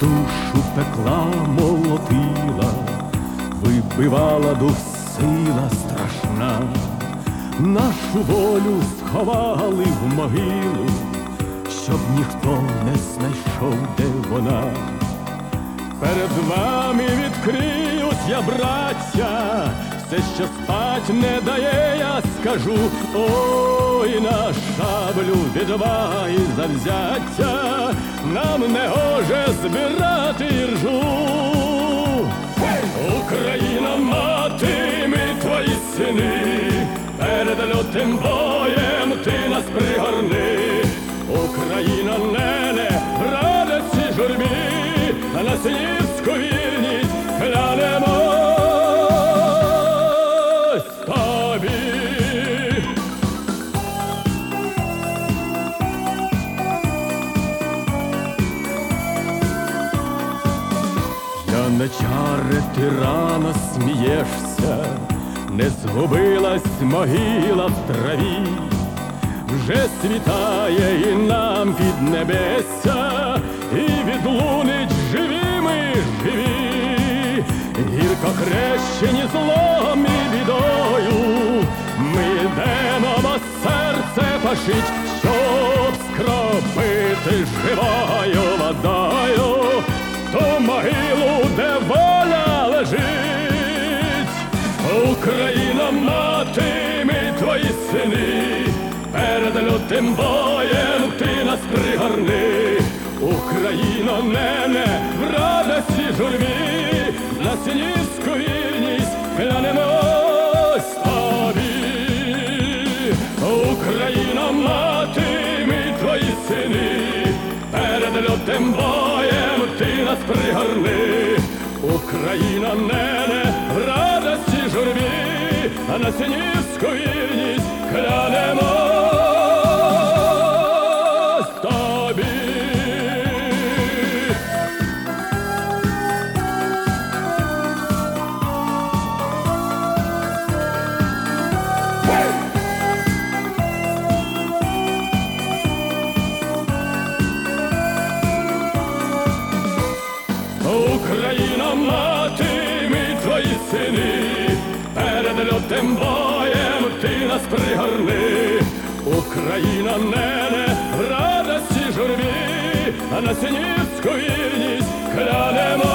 душу пекла молотила, вибивала дух сила страшна, нашу волю сховали в могилу, щоб ніхто не знайшов, де вона. Перед вами відкриють я, браття, все, що спать не дає, я скажу, ой, на шаблю відваги завзяття, нам не гоже збирати іржу. Україна, мати, ми твої сини, перед лютим боєм на чари тирана смієшся, не згубилась могила в траві, вже світає і нам від небеся, і відлунить живі ми живі, гірко хрещені злом і бідою, ми йдемо, бо серце пашить, щоб скропити живою водою могилу, де воля лежить. Україна, мати, ми твої сини, перед лютим боєм ти нас пригорни. Україна, нене, в радості журбі, на синівську вільність глянемось тобі. Україна, мати, ми твої сини, перед лютим боєм пригорни. Україна, мене радості журбі, а на синівську вільність клянемось перед боєм ти нас пригорни. Україна, мене в радості журбі, а на синівську вільність клянемо